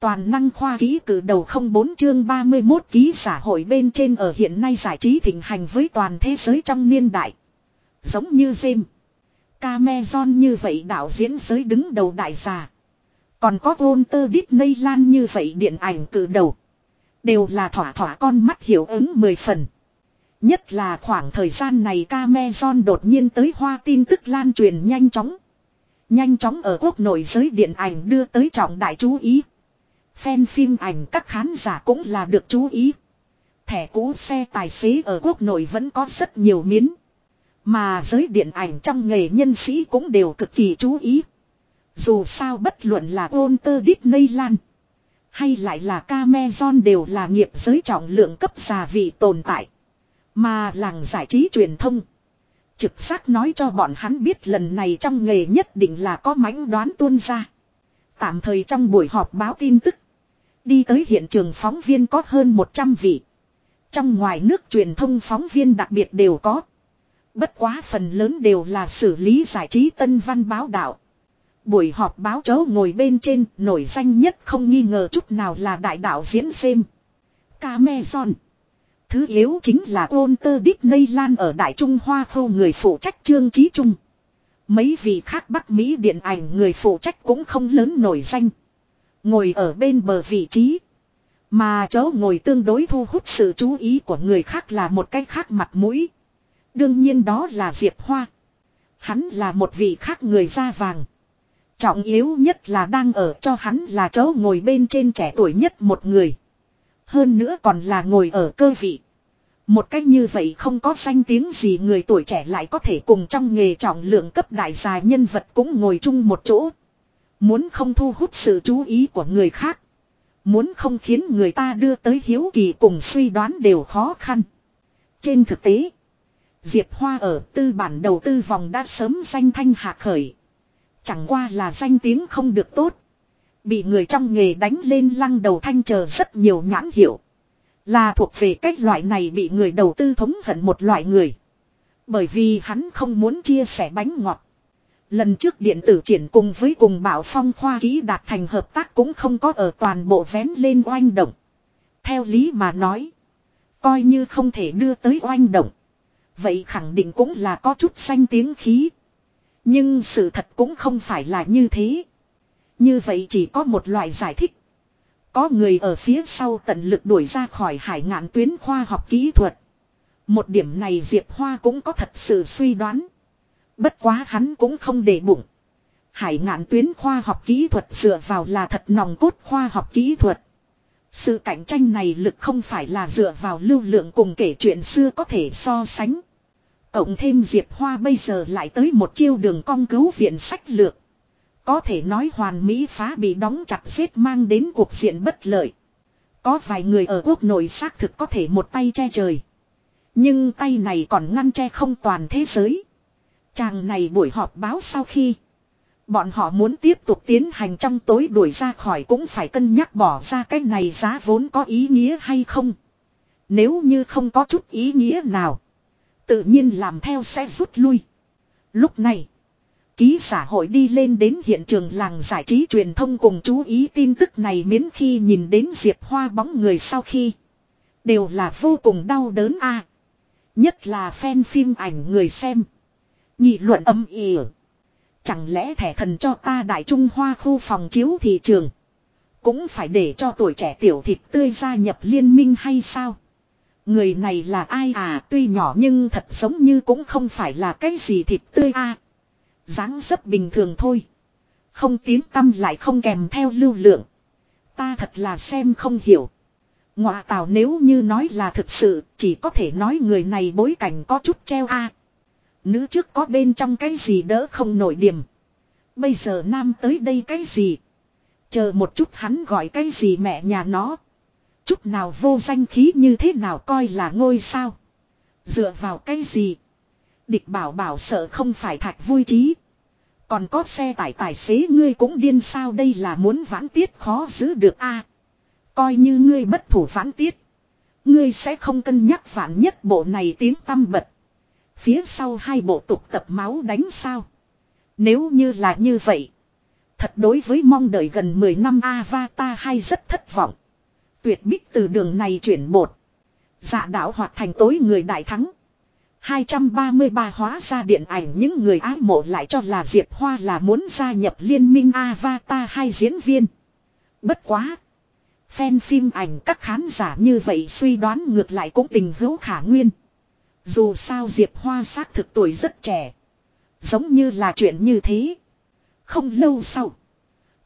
Toàn năng khoa ký cử đầu 04 chương 31 ký xã hội bên trên ở hiện nay giải trí thịnh hành với toàn thế giới trong niên đại. Giống như James. Cameron như vậy đạo diễn giới đứng đầu đại gia. Còn có Walter Disneyland như vậy điện ảnh cử đầu. Đều là thỏa thỏa con mắt hiểu ứng mười phần. Nhất là khoảng thời gian này Cameron đột nhiên tới hoa tin tức lan truyền nhanh chóng. Nhanh chóng ở quốc nội giới điện ảnh đưa tới trọng đại chú ý. Fan phim ảnh các khán giả cũng là được chú ý. Thẻ cũ xe tài xế ở quốc nội vẫn có rất nhiều miến. Mà giới điện ảnh trong nghề nhân sĩ cũng đều cực kỳ chú ý. Dù sao bất luận là Walter Disneyland hay lại là Cameron đều là nghiệp giới trọng lượng cấp già vị tồn tại. Mà làng giải trí truyền thông. Trực giác nói cho bọn hắn biết lần này trong nghề nhất định là có mánh đoán tuôn ra. Tạm thời trong buổi họp báo tin tức. Đi tới hiện trường phóng viên có hơn 100 vị. Trong ngoài nước truyền thông phóng viên đặc biệt đều có. Bất quá phần lớn đều là xử lý giải trí tân văn báo đạo. Buổi họp báo chấu ngồi bên trên, nổi danh nhất không nghi ngờ chút nào là đại đạo diễn xem. Cameron. Thứ yếu chính là Walter Disneyland ở Đại Trung Hoa khâu người phụ trách trương trí trung. Mấy vị khác Bắc Mỹ điện ảnh người phụ trách cũng không lớn nổi danh. Ngồi ở bên bờ vị trí. Mà chỗ ngồi tương đối thu hút sự chú ý của người khác là một cái khác mặt mũi. Đương nhiên đó là Diệp Hoa. Hắn là một vị khác người da vàng. Trọng yếu nhất là đang ở cho hắn là chỗ ngồi bên trên trẻ tuổi nhất một người. Hơn nữa còn là ngồi ở cơ vị. Một cách như vậy không có danh tiếng gì người tuổi trẻ lại có thể cùng trong nghề trọng lượng cấp đại gia nhân vật cũng ngồi chung một chỗ. Muốn không thu hút sự chú ý của người khác. Muốn không khiến người ta đưa tới hiếu kỳ cùng suy đoán đều khó khăn. Trên thực tế, Diệp Hoa ở tư bản đầu tư vòng đã sớm danh thanh hạ khởi. Chẳng qua là danh tiếng không được tốt. Bị người trong nghề đánh lên lăng đầu thanh chờ rất nhiều nhãn hiệu. Là thuộc về cách loại này bị người đầu tư thống hận một loại người. Bởi vì hắn không muốn chia sẻ bánh ngọt. Lần trước điện tử triển cùng với cùng bảo phong khoa ký đạt thành hợp tác cũng không có ở toàn bộ vén lên oanh động. Theo lý mà nói. Coi như không thể đưa tới oanh động. Vậy khẳng định cũng là có chút xanh tiếng khí. Nhưng sự thật cũng không phải là như thế. Như vậy chỉ có một loại giải thích. Có người ở phía sau tận lực đuổi ra khỏi hải ngạn tuyến khoa học kỹ thuật. Một điểm này Diệp Hoa cũng có thật sự suy đoán. Bất quá hắn cũng không để bụng. Hải ngạn tuyến khoa học kỹ thuật dựa vào là thật nòng cốt khoa học kỹ thuật. Sự cạnh tranh này lực không phải là dựa vào lưu lượng cùng kể chuyện xưa có thể so sánh. Cộng thêm Diệp Hoa bây giờ lại tới một chiêu đường cong cứu viện sách lược. Có thể nói hoàn mỹ phá bị đóng chặt xếp mang đến cuộc diện bất lợi. Có vài người ở quốc nội xác thực có thể một tay che trời. Nhưng tay này còn ngăn che không toàn thế giới. Chàng này buổi họp báo sau khi. Bọn họ muốn tiếp tục tiến hành trong tối đuổi ra khỏi cũng phải cân nhắc bỏ ra cái này giá vốn có ý nghĩa hay không. Nếu như không có chút ý nghĩa nào. Tự nhiên làm theo sẽ rút lui. Lúc này. Ký xã hội đi lên đến hiện trường làng giải trí truyền thông cùng chú ý tin tức này miễn khi nhìn đến Diệp Hoa bóng người sau khi. Đều là vô cùng đau đớn a Nhất là fan phim ảnh người xem. Nhị luận âm ỉ. Chẳng lẽ thẻ thần cho ta Đại Trung Hoa khu phòng chiếu thị trường. Cũng phải để cho tuổi trẻ tiểu thịt tươi gia nhập liên minh hay sao? Người này là ai à tuy nhỏ nhưng thật giống như cũng không phải là cái gì thịt tươi a dáng dấp bình thường thôi. Không tiếng tâm lại không kèm theo lưu lượng. Ta thật là xem không hiểu. ngoại tào nếu như nói là thực sự, chỉ có thể nói người này bối cảnh có chút treo a. Nữ trước có bên trong cái gì đỡ không nổi điểm. Bây giờ nam tới đây cái gì. Chờ một chút hắn gọi cái gì mẹ nhà nó. Chút nào vô danh khí như thế nào coi là ngôi sao. Dựa vào cái gì. Địch bảo bảo sợ không phải thạch vui trí. Còn có xe tải tài xế ngươi cũng điên sao đây là muốn vãn tiết khó giữ được a Coi như ngươi bất thủ vãn tiết. Ngươi sẽ không cân nhắc vạn nhất bộ này tiếng tâm bật. Phía sau hai bộ tục tập máu đánh sao. Nếu như là như vậy. Thật đối với mong đợi gần 10 năm Avatar hay rất thất vọng. Tuyệt bích từ đường này chuyển bột. Dạ đảo hoạt thành tối người đại thắng. 233 hóa ra điện ảnh những người ái mộ lại cho là Diệp Hoa là muốn gia nhập liên minh Avatar hay diễn viên. Bất quá. Fan phim ảnh các khán giả như vậy suy đoán ngược lại cũng tình hữu khả nguyên. Dù sao Diệp Hoa xác thực tuổi rất trẻ. Giống như là chuyện như thế. Không lâu sau.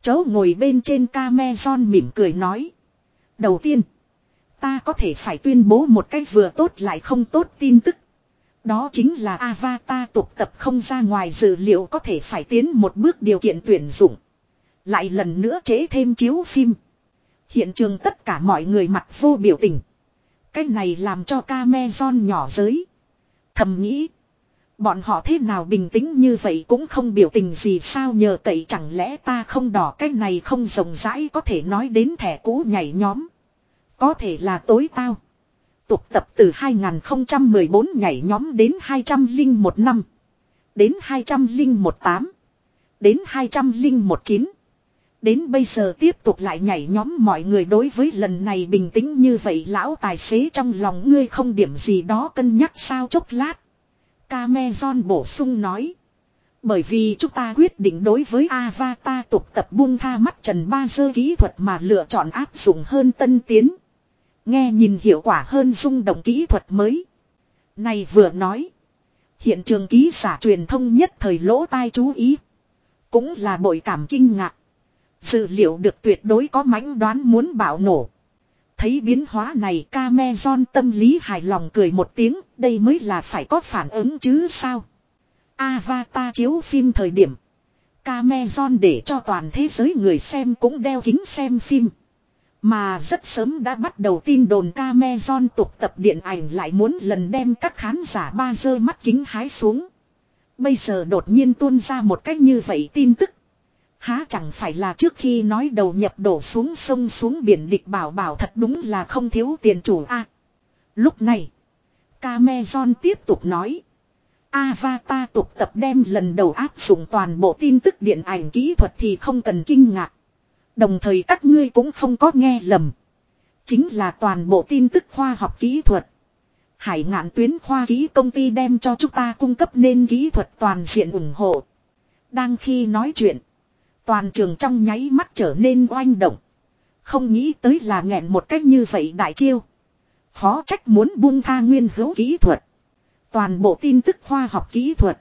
Chó ngồi bên trên ca me son mỉm cười nói. Đầu tiên. Ta có thể phải tuyên bố một cách vừa tốt lại không tốt tin tức. Đó chính là Avatar tục tập không ra ngoài dự liệu có thể phải tiến một bước điều kiện tuyển dụng. Lại lần nữa chế thêm chiếu phim. Hiện trường tất cả mọi người mặt vô biểu tình. Cái này làm cho ca me son nhỏ giới. Thầm nghĩ. Bọn họ thế nào bình tĩnh như vậy cũng không biểu tình gì sao nhờ cậy chẳng lẽ ta không đỏ cái này không rộng rãi có thể nói đến thẻ cũ nhảy nhóm. Có thể là tối tao. Tục tập từ 2014 nhảy nhóm đến 201 năm. Đến 2018. Đến 2019. Đến bây giờ tiếp tục lại nhảy nhóm mọi người đối với lần này bình tĩnh như vậy, lão tài xế trong lòng ngươi không điểm gì đó cân nhắc sao chốc lát. Cameron bổ sung nói. Bởi vì chúng ta quyết định đối với Avatar tục tập buông tha mắt trần ba dơ kỹ thuật mà lựa chọn áp dụng hơn tân tiến. Nghe nhìn hiệu quả hơn rung động kỹ thuật mới. Này vừa nói. Hiện trường ký giả truyền thông nhất thời lỗ tai chú ý. Cũng là bội cảm kinh ngạc. Dự liệu được tuyệt đối có mãnh đoán muốn bạo nổ. Thấy biến hóa này Cameron tâm lý hài lòng cười một tiếng, đây mới là phải có phản ứng chứ sao. Avatar chiếu phim thời điểm. Cameron để cho toàn thế giới người xem cũng đeo kính xem phim. Mà rất sớm đã bắt đầu tin đồn Cameron tục tập điện ảnh lại muốn lần đem các khán giả ba dơ mắt kính hái xuống. Bây giờ đột nhiên tuôn ra một cách như vậy tin tức. Há chẳng phải là trước khi nói đầu nhập đổ xuống sông xuống biển địch bảo bảo thật đúng là không thiếu tiền chủ a. lúc này, Cameron tiếp tục nói. Avatar tục tập đem lần đầu áp dụng toàn bộ tin tức điện ảnh kỹ thuật thì không cần kinh ngạc. Đồng thời các ngươi cũng không có nghe lầm. Chính là toàn bộ tin tức khoa học kỹ thuật. Hải ngạn tuyến khoa kỹ công ty đem cho chúng ta cung cấp nên kỹ thuật toàn diện ủng hộ. Đang khi nói chuyện. Toàn trường trong nháy mắt trở nên oanh động. Không nghĩ tới là nghẹn một cách như vậy đại chiêu. Khó trách muốn buông tha nguyên hữu kỹ thuật. Toàn bộ tin tức khoa học kỹ thuật.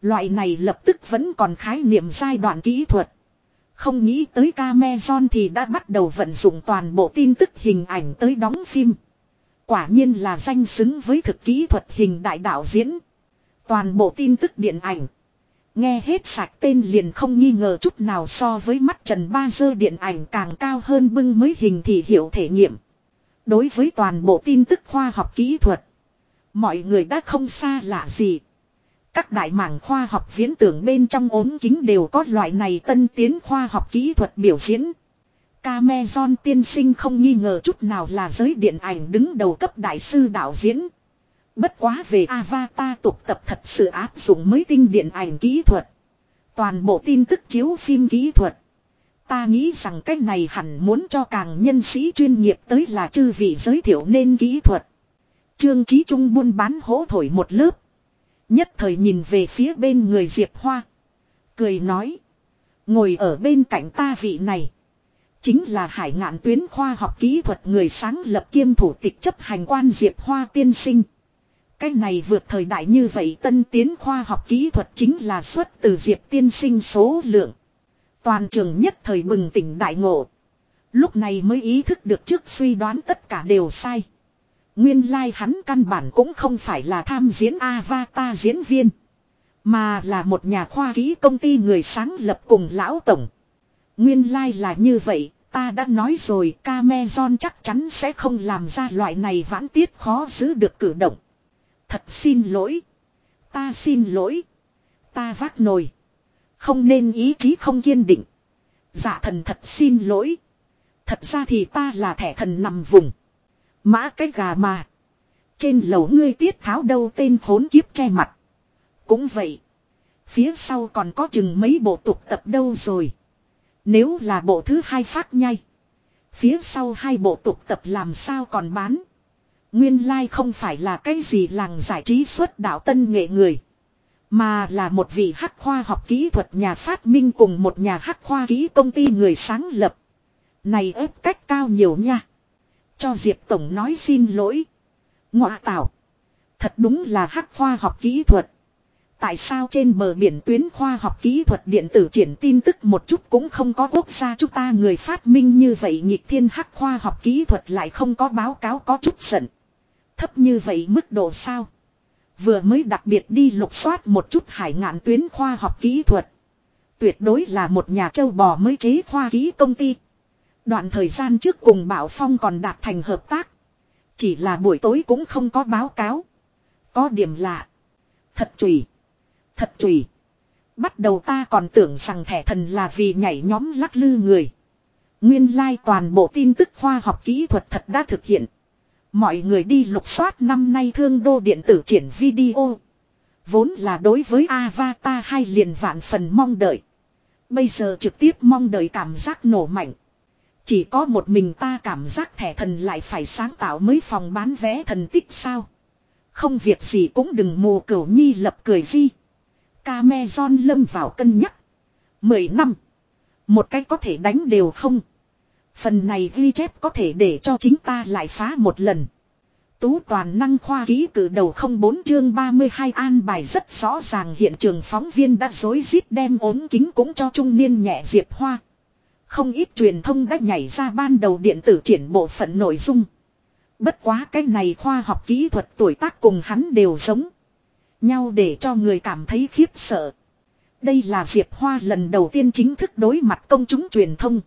Loại này lập tức vẫn còn khái niệm giai đoạn kỹ thuật. Không nghĩ tới Cameron thì đã bắt đầu vận dụng toàn bộ tin tức hình ảnh tới đóng phim. Quả nhiên là danh xứng với thực kỹ thuật hình đại đạo diễn. Toàn bộ tin tức điện ảnh. Nghe hết sạch tên liền không nghi ngờ chút nào so với mắt trần ba dơ điện ảnh càng cao hơn bưng mới hình thì hiểu thể nghiệm. Đối với toàn bộ tin tức khoa học kỹ thuật. Mọi người đã không xa lạ gì. Các đại mảng khoa học viễn tưởng bên trong ốm kính đều có loại này tân tiến khoa học kỹ thuật biểu diễn. Cameron tiên sinh không nghi ngờ chút nào là giới điện ảnh đứng đầu cấp đại sư đạo diễn. Bất quá về Avatar tục tập thật sự áp dụng mới tinh điện ảnh kỹ thuật. Toàn bộ tin tức chiếu phim kỹ thuật. Ta nghĩ rằng cách này hẳn muốn cho càng nhân sĩ chuyên nghiệp tới là chư vị giới thiệu nên kỹ thuật. Trương Chí Trung buôn bán hỗ thổi một lớp. Nhất thời nhìn về phía bên người Diệp Hoa. Cười nói. Ngồi ở bên cạnh ta vị này. Chính là hải ngạn tuyến khoa học kỹ thuật người sáng lập kiêm thủ tịch chấp hành quan Diệp Hoa tiên sinh. Cái này vượt thời đại như vậy tân tiến khoa học kỹ thuật chính là xuất từ Diệp tiên sinh số lượng. Toàn trường nhất thời bừng tỉnh đại ngộ. Lúc này mới ý thức được trước suy đoán tất cả đều sai. Nguyên lai like hắn căn bản cũng không phải là tham diễn Avatar diễn viên. Mà là một nhà khoa kỹ công ty người sáng lập cùng lão tổng. Nguyên lai like là như vậy, ta đã nói rồi Cameron chắc chắn sẽ không làm ra loại này vãn tiết khó giữ được cử động. Thật xin lỗi. Ta xin lỗi. Ta vác nồi. Không nên ý chí không kiên định. Dạ thần thật xin lỗi. Thật ra thì ta là thẻ thần nằm vùng. Mã cái gà mà. Trên lầu ngươi tiết tháo đâu tên khốn kiếp che mặt. Cũng vậy. Phía sau còn có chừng mấy bộ tục tập đâu rồi. Nếu là bộ thứ hai phát nhai. Phía sau hai bộ tục tập làm sao còn bán. Nguyên lai like không phải là cái gì làng giải trí xuất đạo tân nghệ người. Mà là một vị hắc khoa học kỹ thuật nhà phát minh cùng một nhà hắc khoa kỹ công ty người sáng lập. Này ép cách cao nhiều nha. Cho Diệp Tổng nói xin lỗi. Ngọa tạo. Thật đúng là hắc khoa học kỹ thuật. Tại sao trên bờ biển tuyến khoa học kỹ thuật điện tử triển tin tức một chút cũng không có quốc gia chúng ta người phát minh như vậy nhịp thiên hắc khoa học kỹ thuật lại không có báo cáo có chút giận. Thấp như vậy mức độ sao? Vừa mới đặc biệt đi lục soát một chút hải ngạn tuyến khoa học kỹ thuật. Tuyệt đối là một nhà châu bò mới chế khoa kỹ công ty. Đoạn thời gian trước cùng Bảo Phong còn đạt thành hợp tác. Chỉ là buổi tối cũng không có báo cáo. Có điểm lạ. Thật chùy. Thật chùy. Bắt đầu ta còn tưởng rằng thẻ thần là vì nhảy nhóm lắc lư người. Nguyên lai like toàn bộ tin tức khoa học kỹ thuật thật đã thực hiện. Mọi người đi lục soát năm nay thương đô điện tử triển video. Vốn là đối với Avatar hai liền vạn phần mong đợi. Bây giờ trực tiếp mong đợi cảm giác nổ mạnh. Chỉ có một mình ta cảm giác thẻ thần lại phải sáng tạo mới phòng bán vé thần tích sao. Không việc gì cũng đừng mù cửu nhi lập cười di Cameron lâm vào cân nhắc. Mười năm. Một cách có thể đánh đều không. Phần này ghi chép có thể để cho chính ta lại phá một lần. Tú toàn năng khoa ký cử đầu không bốn chương 32 an bài rất rõ ràng hiện trường phóng viên đã dối rít đem ốm kính cũng cho trung niên nhẹ diệp hoa. Không ít truyền thông đã nhảy ra ban đầu điện tử triển bộ phận nội dung. Bất quá cái này khoa học kỹ thuật tuổi tác cùng hắn đều giống. Nhau để cho người cảm thấy khiếp sợ. Đây là Diệp Hoa lần đầu tiên chính thức đối mặt công chúng truyền thông.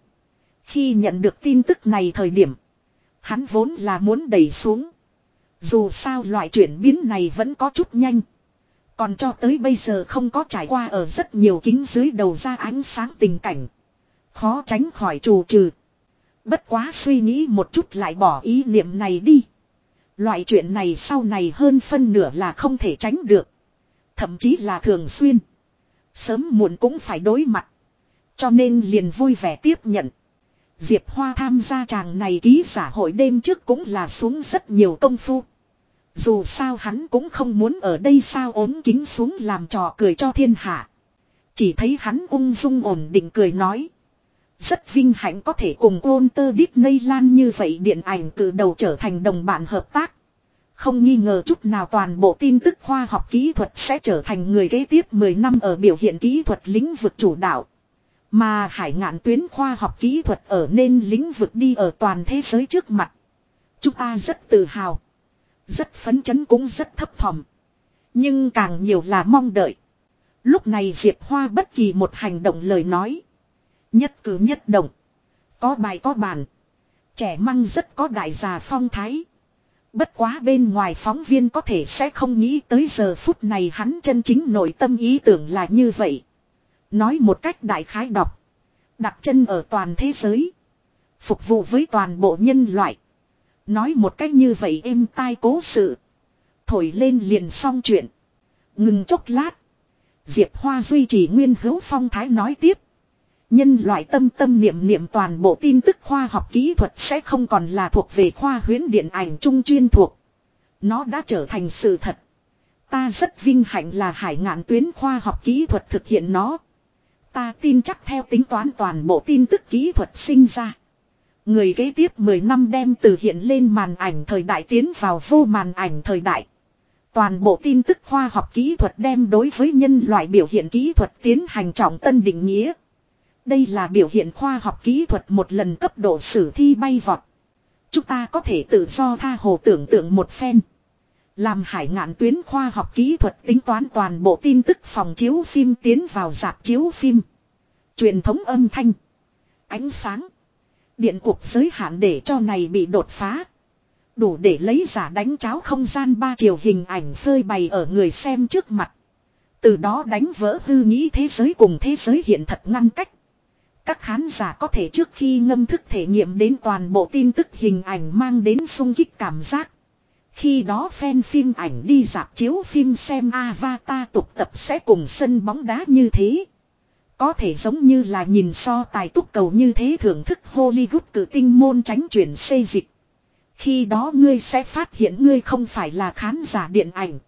Khi nhận được tin tức này thời điểm. Hắn vốn là muốn đẩy xuống. Dù sao loại chuyển biến này vẫn có chút nhanh. Còn cho tới bây giờ không có trải qua ở rất nhiều kính dưới đầu ra ánh sáng tình cảnh. Khó tránh khỏi trù trừ. Bất quá suy nghĩ một chút lại bỏ ý niệm này đi. Loại chuyện này sau này hơn phân nửa là không thể tránh được. Thậm chí là thường xuyên. Sớm muộn cũng phải đối mặt. Cho nên liền vui vẻ tiếp nhận. Diệp Hoa tham gia chàng này ký giả hội đêm trước cũng là xuống rất nhiều công phu. Dù sao hắn cũng không muốn ở đây sao ốm kính xuống làm trò cười cho thiên hạ. Chỉ thấy hắn ung dung ổn định cười nói. Rất vinh hạnh có thể cùng ôn tơ Disney Lan như vậy điện ảnh từ đầu trở thành đồng bạn hợp tác. Không nghi ngờ chút nào toàn bộ tin tức khoa học kỹ thuật sẽ trở thành người kế tiếp 10 năm ở biểu hiện kỹ thuật lĩnh vực chủ đạo. Mà hải ngạn tuyến khoa học kỹ thuật ở nên lĩnh vực đi ở toàn thế giới trước mặt. Chúng ta rất tự hào. Rất phấn chấn cũng rất thấp thỏm. Nhưng càng nhiều là mong đợi. Lúc này Diệp Hoa bất kỳ một hành động lời nói. Nhất cử nhất động. Có bài có bàn. Trẻ măng rất có đại già phong thái. Bất quá bên ngoài phóng viên có thể sẽ không nghĩ tới giờ phút này hắn chân chính nội tâm ý tưởng là như vậy. Nói một cách đại khái đọc. Đặt chân ở toàn thế giới. Phục vụ với toàn bộ nhân loại. Nói một cách như vậy êm tai cố sự. Thổi lên liền xong chuyện. Ngừng chốc lát. Diệp Hoa duy trì nguyên hữu phong thái nói tiếp. Nhân loại tâm tâm niệm niệm toàn bộ tin tức khoa học kỹ thuật sẽ không còn là thuộc về khoa huyễn điện ảnh trung chuyên thuộc. Nó đã trở thành sự thật. Ta rất vinh hạnh là hải ngạn tuyến khoa học kỹ thuật thực hiện nó. Ta tin chắc theo tính toán toàn bộ tin tức kỹ thuật sinh ra. Người kế tiếp 10 năm đem từ hiện lên màn ảnh thời đại tiến vào vô màn ảnh thời đại. Toàn bộ tin tức khoa học kỹ thuật đem đối với nhân loại biểu hiện kỹ thuật tiến hành trọng tân định nghĩa. Đây là biểu hiện khoa học kỹ thuật một lần cấp độ sử thi bay vọt. Chúng ta có thể tự do tha hồ tưởng tượng một phen. Làm hải ngạn tuyến khoa học kỹ thuật tính toán toàn bộ tin tức phòng chiếu phim tiến vào dạp chiếu phim. Truyền thống âm thanh. Ánh sáng. Điện cuộc giới hạn để cho này bị đột phá. Đủ để lấy giả đánh cháo không gian ba chiều hình ảnh phơi bày ở người xem trước mặt. Từ đó đánh vỡ hư nghĩ thế giới cùng thế giới hiện thật ngăn cách. Các khán giả có thể trước khi ngâm thức thể nghiệm đến toàn bộ tin tức hình ảnh mang đến sung kích cảm giác. Khi đó fan phim ảnh đi dạp chiếu phim xem Avatar tục tập sẽ cùng sân bóng đá như thế. Có thể giống như là nhìn so tài túc cầu như thế thưởng thức Hollywood cử tinh môn tránh chuyển xây dịch. Khi đó ngươi sẽ phát hiện ngươi không phải là khán giả điện ảnh.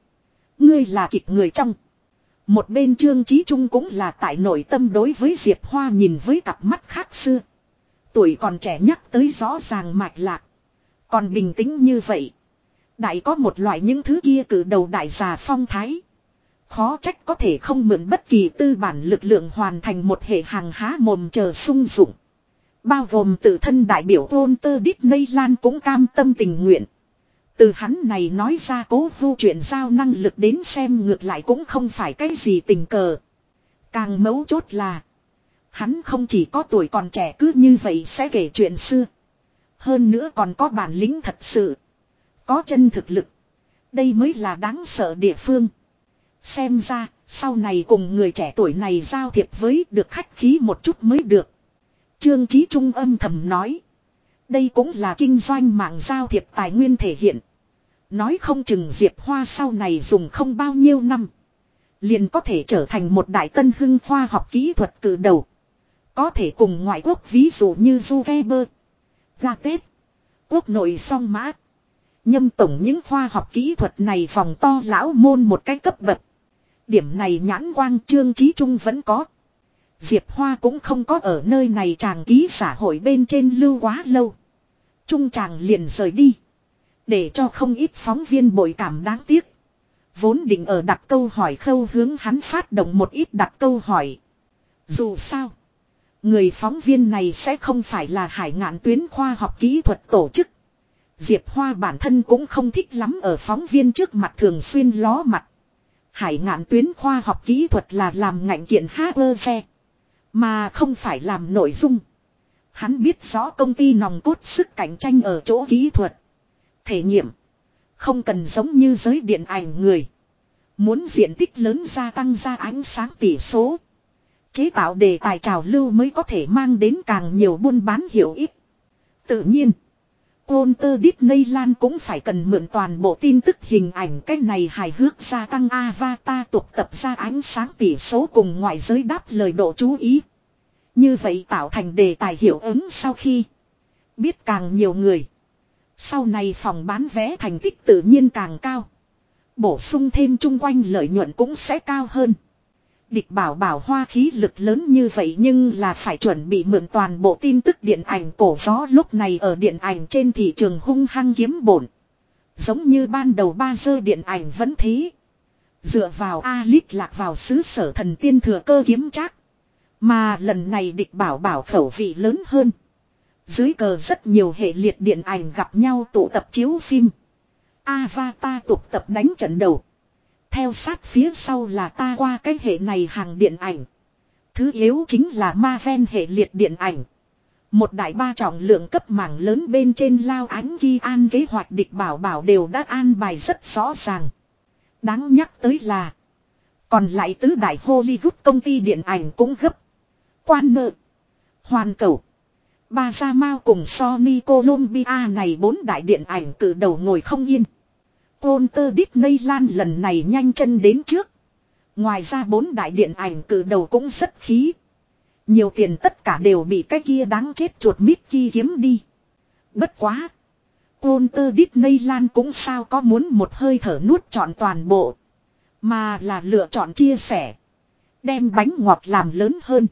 Ngươi là kịch người trong. Một bên Trương Chí Trung cũng là tại nội tâm đối với Diệp Hoa nhìn với cặp mắt khác xưa. Tuổi còn trẻ nhắc tới rõ ràng mạch lạc. Còn bình tĩnh như vậy. Đại có một loại những thứ kia cử đầu đại già phong thái. Khó trách có thể không mượn bất kỳ tư bản lực lượng hoàn thành một hệ hàng há mồm chờ sung dụng. Bao gồm tự thân đại biểu ôn tơ Disney Lan cũng cam tâm tình nguyện. Từ hắn này nói ra cố vu chuyện giao năng lực đến xem ngược lại cũng không phải cái gì tình cờ. Càng mấu chốt là. Hắn không chỉ có tuổi còn trẻ cứ như vậy sẽ kể chuyện xưa. Hơn nữa còn có bản lĩnh thật sự. Có chân thực lực. Đây mới là đáng sợ địa phương. Xem ra, sau này cùng người trẻ tuổi này giao thiệp với được khách khí một chút mới được. Trương Chí Trung âm thầm nói. Đây cũng là kinh doanh mạng giao thiệp tài nguyên thể hiện. Nói không chừng Diệp Hoa sau này dùng không bao nhiêu năm. Liền có thể trở thành một đại tân hưng khoa học kỹ thuật cử đầu. Có thể cùng ngoại quốc ví dụ như duveber, Gatet, quốc nội song mã. Nhâm tổng những khoa học kỹ thuật này phòng to lão môn một cái cấp bậc. Điểm này nhãn quang trương trí trung vẫn có. Diệp Hoa cũng không có ở nơi này chàng ký xã hội bên trên lưu quá lâu. Trung chàng liền rời đi. Để cho không ít phóng viên bội cảm đáng tiếc. Vốn định ở đặt câu hỏi khâu hướng hắn phát động một ít đặt câu hỏi. Dù sao. Người phóng viên này sẽ không phải là hải ngạn tuyến khoa học kỹ thuật tổ chức. Diệp Hoa bản thân cũng không thích lắm ở phóng viên trước mặt thường xuyên ló mặt. Hải ngạn tuyến khoa học kỹ thuật là làm ngạnh kiện HR. Mà không phải làm nội dung. Hắn biết rõ công ty nòng cốt sức cạnh tranh ở chỗ kỹ thuật. Thể nghiệm. Không cần giống như giới điện ảnh người. Muốn diện tích lớn gia tăng ra ánh sáng tỷ số. Chế tạo đề tài trào lưu mới có thể mang đến càng nhiều buôn bán hiệu ích. Tự nhiên. Walter Disneyland cũng phải cần mượn toàn bộ tin tức hình ảnh cách này hài hước gia tăng avatar tục tập ra ánh sáng tỷ số cùng ngoại giới đáp lời độ chú ý. Như vậy tạo thành đề tài hiệu ứng sau khi biết càng nhiều người. Sau này phòng bán vé thành tích tự nhiên càng cao. Bổ sung thêm chung quanh lợi nhuận cũng sẽ cao hơn. Địch bảo bảo hoa khí lực lớn như vậy nhưng là phải chuẩn bị mượn toàn bộ tin tức điện ảnh cổ gió lúc này ở điện ảnh trên thị trường hung hăng kiếm bổn. Giống như ban đầu ba sơ điện ảnh vẫn thế. Dựa vào A-lít lạc vào xứ sở thần tiên thừa cơ kiếm chắc. Mà lần này địch bảo bảo khẩu vị lớn hơn. Dưới cờ rất nhiều hệ liệt điện ảnh gặp nhau tụ tập chiếu phim. Avatar tụ tập đánh trận đầu. Theo sát phía sau là ta qua cái hệ này hàng điện ảnh. Thứ yếu chính là ma ven hệ liệt điện ảnh. Một đại ba trọng lượng cấp mảng lớn bên trên lao ánh ghi an kế hoạch địch bảo bảo đều đã an bài rất rõ ràng. Đáng nhắc tới là. Còn lại tứ đại Hollywood công ty điện ảnh cũng gấp. Quan nợ. Hoàn cầu. Ba Gia Mao cùng Sony Columbia này bốn đại điện ảnh từ đầu ngồi không yên. Walter Disneyland lần này nhanh chân đến trước. Ngoài ra bốn đại điện ảnh cử đầu cũng rất khí. Nhiều tiền tất cả đều bị cái kia đáng chết chuột mít kia kiếm đi. Bất quá. Walter Disneyland cũng sao có muốn một hơi thở nuốt trọn toàn bộ. Mà là lựa chọn chia sẻ. Đem bánh ngọt làm lớn hơn.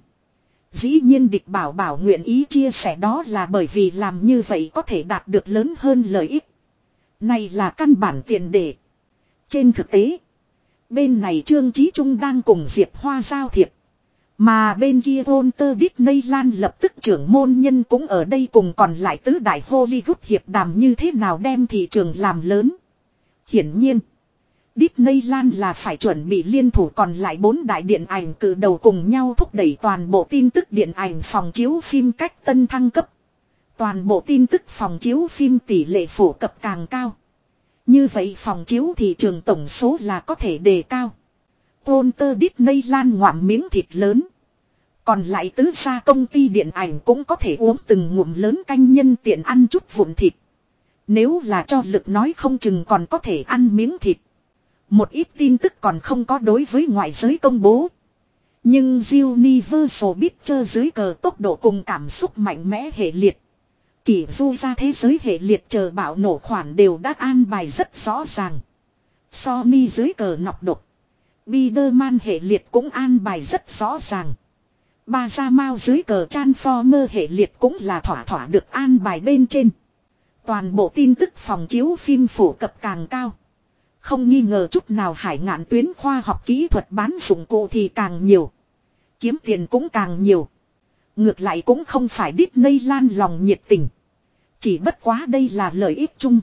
Dĩ nhiên địch bảo bảo nguyện ý chia sẻ đó là bởi vì làm như vậy có thể đạt được lớn hơn lợi ích. Này là căn bản tiền đề. Trên thực tế, bên này Trương Chí Trung đang cùng Diệp Hoa giao thiệp. Mà bên kia Walter Disneyland lập tức trưởng môn nhân cũng ở đây cùng còn lại tứ đại Hollywood hiệp đàm như thế nào đem thị trường làm lớn. Hiển nhiên, Disneyland là phải chuẩn bị liên thủ còn lại bốn đại điện ảnh cử đầu cùng nhau thúc đẩy toàn bộ tin tức điện ảnh phòng chiếu phim cách tân thăng cấp. Toàn bộ tin tức phòng chiếu phim tỷ lệ phổ cập càng cao. Như vậy phòng chiếu thị trường tổng số là có thể đề cao. Walter Disneyland ngoạm miếng thịt lớn. Còn lại tứ gia công ty điện ảnh cũng có thể uống từng ngụm lớn canh nhân tiện ăn chút vụn thịt. Nếu là cho lực nói không chừng còn có thể ăn miếng thịt. Một ít tin tức còn không có đối với ngoại giới công bố. Nhưng Universal Pictures dưới cờ tốc độ cùng cảm xúc mạnh mẽ hệ liệt. Kỷ du ra thế giới hệ liệt chờ bạo nổ khoản đều đã an bài rất rõ ràng. so mi dưới cờ nọc độc. Biderman hệ liệt cũng an bài rất rõ ràng. Ba gia mau dưới cờ Transformer hệ liệt cũng là thỏa thỏa được an bài bên trên. Toàn bộ tin tức phòng chiếu phim phổ cập càng cao. Không nghi ngờ chút nào hải ngạn tuyến khoa học kỹ thuật bán dụng cụ thì càng nhiều. Kiếm tiền cũng càng nhiều. Ngược lại cũng không phải Disney lan lòng nhiệt tình. Chỉ bất quá đây là lợi ích chung.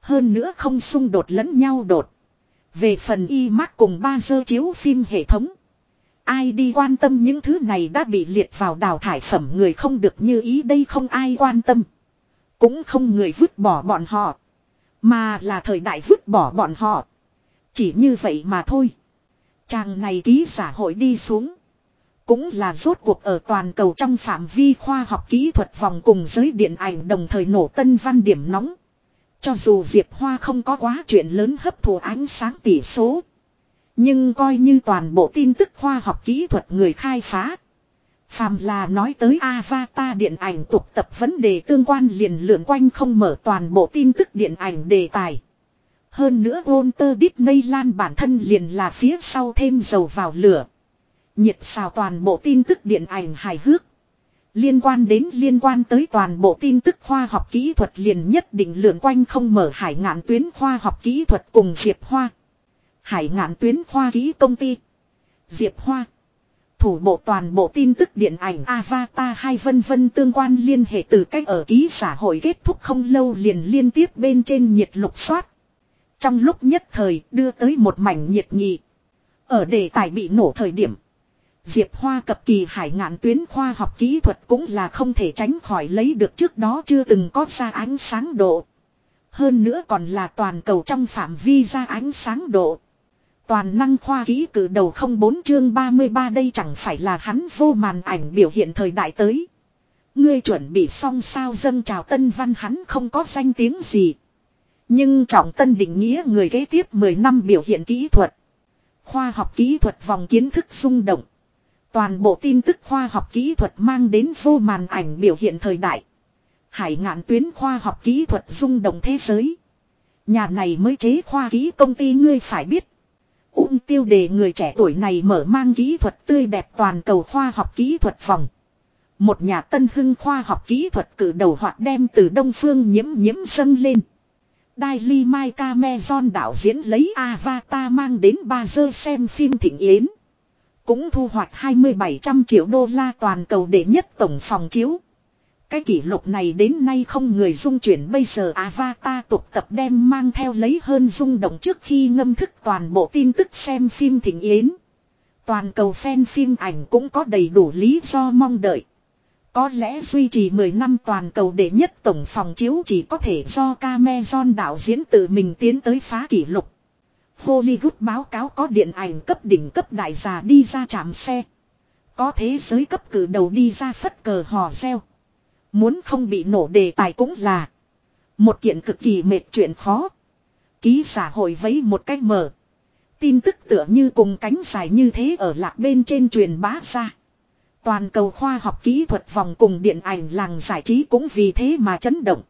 Hơn nữa không xung đột lẫn nhau đột. Về phần y mắc cùng ba dơ chiếu phim hệ thống. Ai đi quan tâm những thứ này đã bị liệt vào đào thải phẩm người không được như ý đây không ai quan tâm. Cũng không người vứt bỏ bọn họ. Mà là thời đại vứt bỏ bọn họ. Chỉ như vậy mà thôi. Chàng này ký giả hội đi xuống. Cũng là rốt cuộc ở toàn cầu trong phạm vi khoa học kỹ thuật vòng cùng giới điện ảnh đồng thời nổ tân văn điểm nóng. Cho dù Diệp Hoa không có quá chuyện lớn hấp thụ ánh sáng tỷ số. Nhưng coi như toàn bộ tin tức khoa học kỹ thuật người khai phá. Phàm là nói tới Avatar điện ảnh tục tập vấn đề tương quan liền lượn quanh không mở toàn bộ tin tức điện ảnh đề tài. Hơn nữa Walter Disney Lan bản thân liền là phía sau thêm dầu vào lửa. Nhiệt xào toàn bộ tin tức điện ảnh hài hước. Liên quan đến liên quan tới toàn bộ tin tức khoa học kỹ thuật liền nhất định lượn quanh không mở hải ngạn tuyến khoa học kỹ thuật cùng Diệp Hoa. Hải ngạn tuyến khoa kỹ công ty. Diệp Hoa. Thủ bộ toàn bộ tin tức điện ảnh Avatar hay vân vân tương quan liên hệ từ cách ở ký xã hội kết thúc không lâu liền liên tiếp bên trên nhiệt lục soát. Trong lúc nhất thời đưa tới một mảnh nhiệt nghị. Ở đề tài bị nổ thời điểm. Diệp Hoa cập kỳ hải ngạn tuyến khoa học kỹ thuật cũng là không thể tránh khỏi lấy được trước đó chưa từng có ra ánh sáng độ. Hơn nữa còn là toàn cầu trong phạm vi ra ánh sáng độ. Toàn năng khoa kỹ cử đầu không bốn chương 33 đây chẳng phải là hắn vô màn ảnh biểu hiện thời đại tới. Ngươi chuẩn bị xong sao dâng chào tân văn hắn không có danh tiếng gì. Nhưng trọng tân định nghĩa người kế tiếp 10 năm biểu hiện kỹ thuật. Khoa học kỹ thuật vòng kiến thức rung động. Toàn bộ tin tức khoa học kỹ thuật mang đến vô màn ảnh biểu hiện thời đại. Hải ngạn tuyến khoa học kỹ thuật rung động thế giới. Nhà này mới chế khoa kỹ công ty ngươi phải biết. Ung tiêu đề người trẻ tuổi này mở mang kỹ thuật tươi đẹp toàn cầu khoa học kỹ thuật phòng. Một nhà tân hưng khoa học kỹ thuật cử đầu hoạt đem từ đông phương nhiễm nhiễm dâng lên. Daily Mai Cameron đạo diễn lấy Avatar mang đến ba giờ xem phim thịnh yến. Cũng thu hoạch 2700 triệu đô la toàn cầu đệ nhất tổng phòng chiếu. Cái kỷ lục này đến nay không người dung chuyển bây giờ Avatar tục tập đem mang theo lấy hơn rung động trước khi ngâm thức toàn bộ tin tức xem phim thịnh yến. Toàn cầu fan phim ảnh cũng có đầy đủ lý do mong đợi. Có lẽ duy trì 10 năm toàn cầu đệ nhất tổng phòng chiếu chỉ có thể do Cameron đạo diễn tự mình tiến tới phá kỷ lục. Hollywood báo cáo có điện ảnh cấp đỉnh cấp đại già đi ra chạm xe. Có thế giới cấp cử đầu đi ra phất cờ hò reo. Muốn không bị nổ đề tài cũng là một kiện cực kỳ mệt chuyện khó. Ký giả hội vấy một cách mở. Tin tức tựa như cùng cánh dài như thế ở lạc bên trên truyền bá ra. Toàn cầu khoa học kỹ thuật vòng cùng điện ảnh làng giải trí cũng vì thế mà chấn động.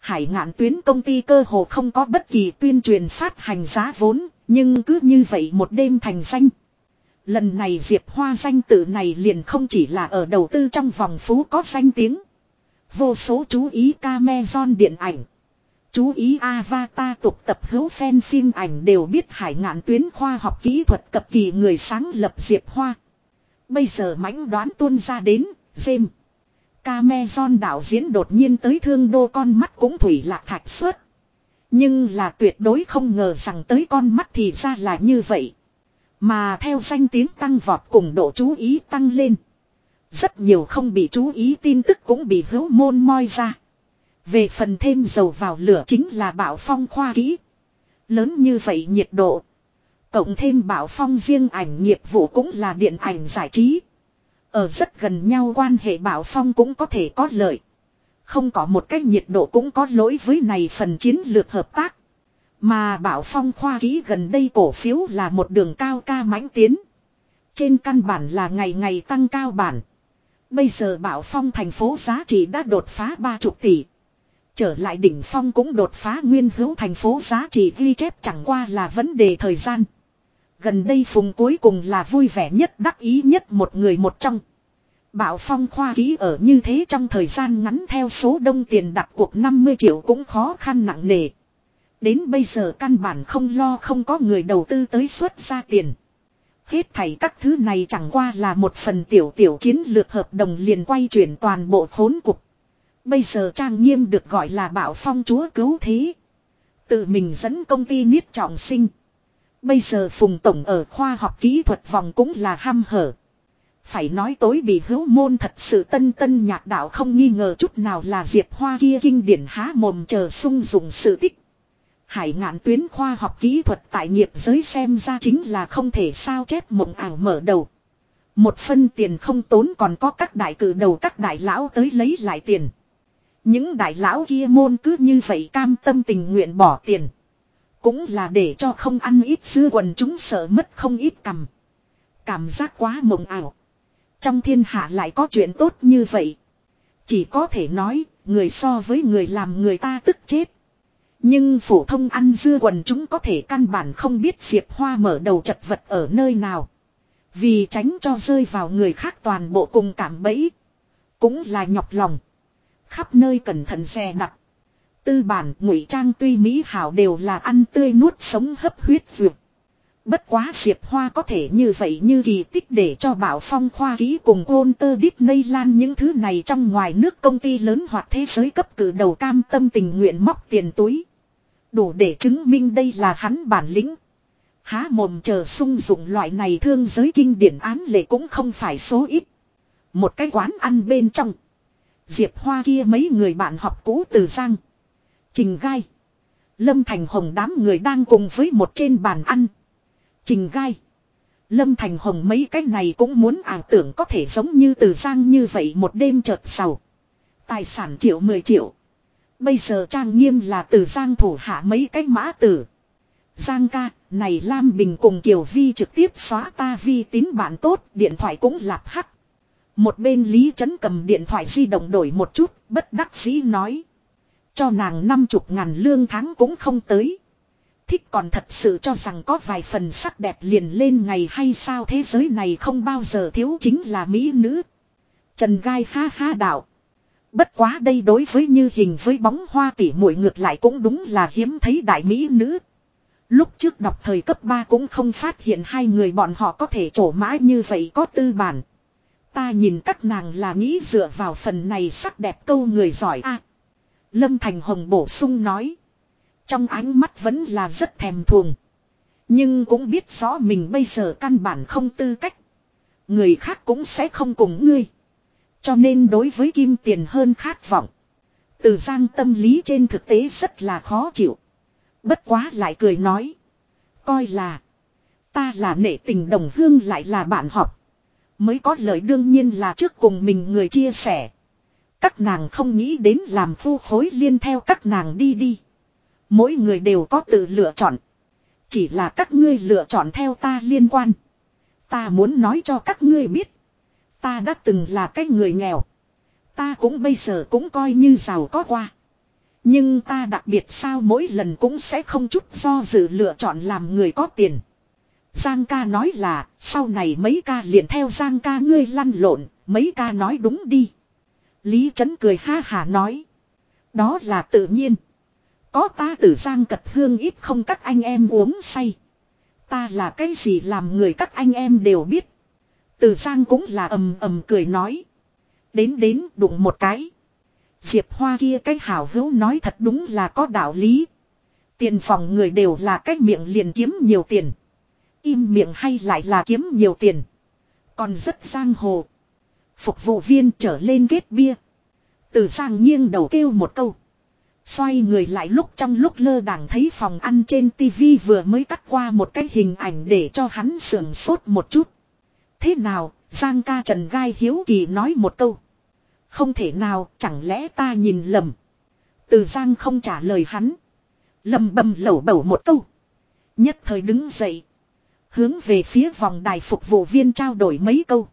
Hải ngạn tuyến công ty cơ hồ không có bất kỳ tuyên truyền phát hành giá vốn, nhưng cứ như vậy một đêm thành danh. Lần này Diệp Hoa danh tự này liền không chỉ là ở đầu tư trong vòng phú có danh tiếng. Vô số chú ý Cameron điện ảnh. Chú ý Avatar tục tập hữu fan phim ảnh đều biết hải ngạn tuyến khoa học kỹ thuật cập kỳ người sáng lập Diệp Hoa. Bây giờ mãnh đoán tuôn ra đến, xem. Cameron đạo diễn đột nhiên tới thương đô con mắt cũng thủy lạc thạch suốt. Nhưng là tuyệt đối không ngờ rằng tới con mắt thì ra là như vậy. Mà theo danh tiếng tăng vọt cùng độ chú ý tăng lên. Rất nhiều không bị chú ý tin tức cũng bị hữu môn moi ra. Về phần thêm dầu vào lửa chính là bảo phong khoa kỹ. Lớn như vậy nhiệt độ. Cộng thêm bảo phong riêng ảnh nghiệp vụ cũng là điện ảnh giải trí. Ở rất gần nhau quan hệ bảo phong cũng có thể có lợi. Không có một cách nhiệt độ cũng có lỗi với này phần chiến lược hợp tác. Mà bảo phong khoa ký gần đây cổ phiếu là một đường cao ca mãnh tiến. Trên căn bản là ngày ngày tăng cao bản. Bây giờ bảo phong thành phố giá trị đã đột phá 30 tỷ. Trở lại đỉnh phong cũng đột phá nguyên hữu thành phố giá trị ghi chép chẳng qua là vấn đề thời gian. Gần đây phùng cuối cùng là vui vẻ nhất, đắc ý nhất một người một trong. Bảo phong khoa ký ở như thế trong thời gian ngắn theo số đông tiền đặt cuộc 50 triệu cũng khó khăn nặng nề. Đến bây giờ căn bản không lo không có người đầu tư tới xuất ra tiền. Hết thảy các thứ này chẳng qua là một phần tiểu tiểu chiến lược hợp đồng liền quay chuyển toàn bộ khốn cục. Bây giờ trang nghiêm được gọi là bảo phong chúa cứu thế. Tự mình dẫn công ty niết trọng sinh. Bây giờ Phùng Tổng ở khoa học kỹ thuật vòng cũng là ham hở. Phải nói tối bị hữu môn thật sự tân tân nhạc đạo không nghi ngờ chút nào là Diệp Hoa kia kinh điển há mồm chờ sung dụng sự tích. Hải ngạn tuyến khoa học kỹ thuật tại nghiệp giới xem ra chính là không thể sao chép mộng ảo mở đầu. Một phân tiền không tốn còn có các đại cử đầu các đại lão tới lấy lại tiền. Những đại lão kia môn cứ như vậy cam tâm tình nguyện bỏ tiền. Cũng là để cho không ăn ít dưa quần chúng sợ mất không ít cầm. Cảm giác quá mộng ảo. Trong thiên hạ lại có chuyện tốt như vậy. Chỉ có thể nói, người so với người làm người ta tức chết. Nhưng phổ thông ăn dưa quần chúng có thể căn bản không biết Diệp Hoa mở đầu chật vật ở nơi nào. Vì tránh cho rơi vào người khác toàn bộ cùng cảm bẫy. Cũng là nhọc lòng. Khắp nơi cẩn thận xe đặt. Tư bản ngụy trang tuy mỹ hảo đều là ăn tươi nuốt sống hấp huyết dược. Bất quá Diệp Hoa có thể như vậy như kỳ tích để cho Bảo Phong khoa ký cùng ôn tơ đít nây lan những thứ này trong ngoài nước công ty lớn hoặc thế giới cấp cử đầu cam tâm tình nguyện móc tiền túi. Đủ để chứng minh đây là hắn bản lĩnh. Há mồm chờ sung dụng loại này thương giới kinh điển án lệ cũng không phải số ít. Một cái quán ăn bên trong. Diệp Hoa kia mấy người bạn học cũ từ Giang. Trình Gai. Lâm Thành Hồng đám người đang cùng với một trên bàn ăn. Trình Gai. Lâm Thành Hồng mấy cái này cũng muốn ảo tưởng có thể giống như từ Giang như vậy một đêm chợt sầu. Tài sản triệu 10 triệu. Bây giờ trang nghiêm là từ Giang thủ hạ mấy cái mã tử. Giang ca, này Lam Bình cùng Kiều Vi trực tiếp xóa ta vi tín bạn tốt, điện thoại cũng lạp hắc. Một bên Lý Trấn cầm điện thoại di động đổi một chút, bất đắc dĩ nói. Cho nàng năm chục ngàn lương tháng cũng không tới. Thích còn thật sự cho rằng có vài phần sắc đẹp liền lên ngày hay sao thế giới này không bao giờ thiếu chính là mỹ nữ. Trần Gai ha ha đạo. Bất quá đây đối với như hình với bóng hoa tỉ muội ngược lại cũng đúng là hiếm thấy đại mỹ nữ. Lúc trước đọc thời cấp 3 cũng không phát hiện hai người bọn họ có thể trổ mã như vậy có tư bản. Ta nhìn các nàng là nghĩ dựa vào phần này sắc đẹp câu người giỏi a. Lâm Thành Hồng bổ sung nói. Trong ánh mắt vẫn là rất thèm thuồng. Nhưng cũng biết rõ mình bây giờ căn bản không tư cách. Người khác cũng sẽ không cùng ngươi. Cho nên đối với kim tiền hơn khát vọng. Từ giang tâm lý trên thực tế rất là khó chịu. Bất quá lại cười nói. Coi là. Ta là nể tình đồng hương lại là bạn học. Mới có lời đương nhiên là trước cùng mình người chia sẻ. Các nàng không nghĩ đến làm phu khối liên theo các nàng đi đi. Mỗi người đều có tự lựa chọn. Chỉ là các ngươi lựa chọn theo ta liên quan. Ta muốn nói cho các ngươi biết. Ta đã từng là cái người nghèo. Ta cũng bây giờ cũng coi như giàu có qua. Nhưng ta đặc biệt sao mỗi lần cũng sẽ không chút do dự lựa chọn làm người có tiền. Giang ca nói là, sau này mấy ca liền theo Giang ca ngươi lăn lộn, mấy ca nói đúng đi. Lý Trấn cười ha hà nói. Đó là tự nhiên. Có ta Tử Giang cật hương ít không các anh em uống say. Ta là cái gì làm người các anh em đều biết. Tử Giang cũng là ầm ầm cười nói. Đến đến đụng một cái. Diệp Hoa kia cái hảo hữu nói thật đúng là có đạo lý. Tiền phòng người đều là cái miệng liền kiếm nhiều tiền. Im miệng hay lại là kiếm nhiều tiền. Còn rất giang hồ. Phục vụ viên trở lên ghét bia. Từ sang nghiêng đầu kêu một câu. Xoay người lại lúc trong lúc lơ đảng thấy phòng ăn trên tivi vừa mới cắt qua một cái hình ảnh để cho hắn sườn sốt một chút. Thế nào, Giang ca Trần Gai Hiếu Kỳ nói một câu. Không thể nào, chẳng lẽ ta nhìn lầm. Từ Giang không trả lời hắn. Lầm bầm lẩu bẩu một câu. Nhất thời đứng dậy. Hướng về phía vòng đài phục vụ viên trao đổi mấy câu.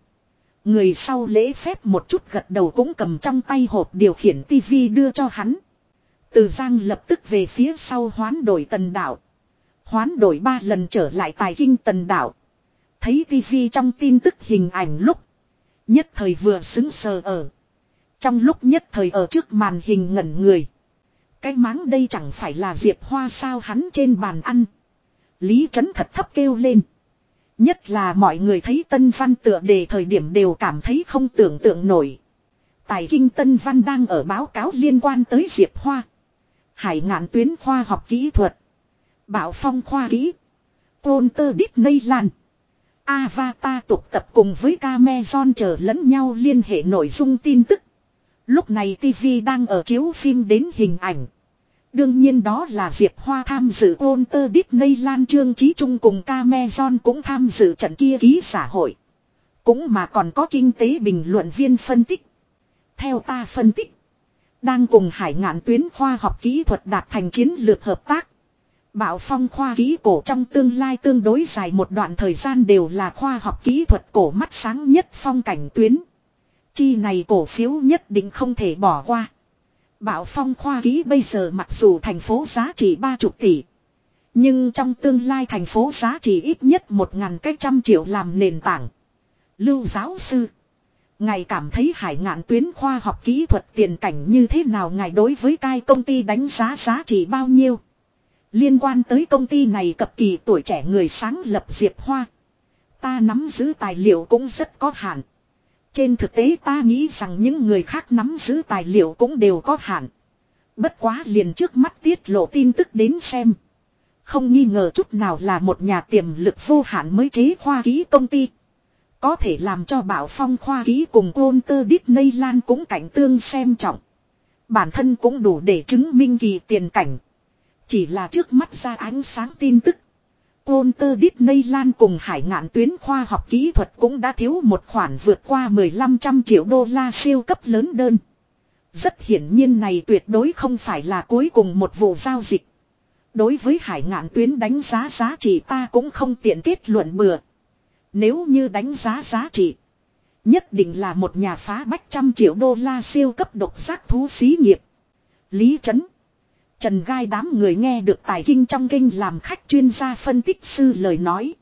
Người sau lễ phép một chút gật đầu cũng cầm trong tay hộp điều khiển tivi đưa cho hắn. Từ Giang lập tức về phía sau hoán đổi tần đảo, Hoán đổi ba lần trở lại tài kinh tần đảo. Thấy tivi trong tin tức hình ảnh lúc. Nhất thời vừa xứng sờ ở. Trong lúc nhất thời ở trước màn hình ngẩn người. Cái máng đây chẳng phải là Diệp Hoa sao hắn trên bàn ăn. Lý Trấn thật thấp kêu lên. Nhất là mọi người thấy Tân Văn tựa đề thời điểm đều cảm thấy không tưởng tượng nổi. Tài kinh Tân Văn đang ở báo cáo liên quan tới Diệp Hoa. Hải ngạn tuyến khoa học kỹ thuật. Bảo phong khoa kỹ. Côn tơ đít nây lan. Avatar tục tập cùng với Cameron chờ lẫn nhau liên hệ nội dung tin tức. Lúc này TV đang ở chiếu phim đến hình ảnh. Đương nhiên đó là Diệp Hoa tham dự ôn tơ Disney Lan Trương Trí Trung cùng Cameron cũng tham dự trận kia ký xã hội. Cũng mà còn có kinh tế bình luận viên phân tích. Theo ta phân tích. Đang cùng hải ngạn tuyến khoa học kỹ thuật đạt thành chiến lược hợp tác. Bảo phong khoa kỹ cổ trong tương lai tương đối dài một đoạn thời gian đều là khoa học kỹ thuật cổ mắt sáng nhất phong cảnh tuyến. Chi này cổ phiếu nhất định không thể bỏ qua. Bảo phong khoa ký bây giờ mặc dù thành phố giá trị 30 tỷ. Nhưng trong tương lai thành phố giá trị ít nhất một ngàn cách trăm triệu làm nền tảng. Lưu giáo sư. Ngài cảm thấy hải ngạn tuyến khoa học kỹ thuật tiền cảnh như thế nào ngài đối với cai công ty đánh giá giá trị bao nhiêu. Liên quan tới công ty này cập kỳ tuổi trẻ người sáng lập Diệp Hoa. Ta nắm giữ tài liệu cũng rất có hạn. Trên thực tế ta nghĩ rằng những người khác nắm giữ tài liệu cũng đều có hạn. Bất quá liền trước mắt tiết lộ tin tức đến xem. Không nghi ngờ chút nào là một nhà tiềm lực vô hạn mới chế khoa ký công ty. Có thể làm cho bảo phong khoa ký cùng ôn tơ Disney Lan cũng cảnh tương xem trọng. Bản thân cũng đủ để chứng minh kỳ tiền cảnh. Chỉ là trước mắt ra ánh sáng tin tức. Côn tơ Disney Lan cùng hải ngạn tuyến khoa học kỹ thuật cũng đã thiếu một khoản vượt qua 1500 triệu đô la siêu cấp lớn đơn. Rất hiển nhiên này tuyệt đối không phải là cuối cùng một vụ giao dịch. Đối với hải ngạn tuyến đánh giá giá trị ta cũng không tiện kết luận bừa. Nếu như đánh giá giá trị. Nhất định là một nhà phá bách trăm triệu đô la siêu cấp độc giác thú xí nghiệp. Lý Trấn. Trần Gai đám người nghe được tài kinh trong kinh làm khách chuyên gia phân tích sư lời nói.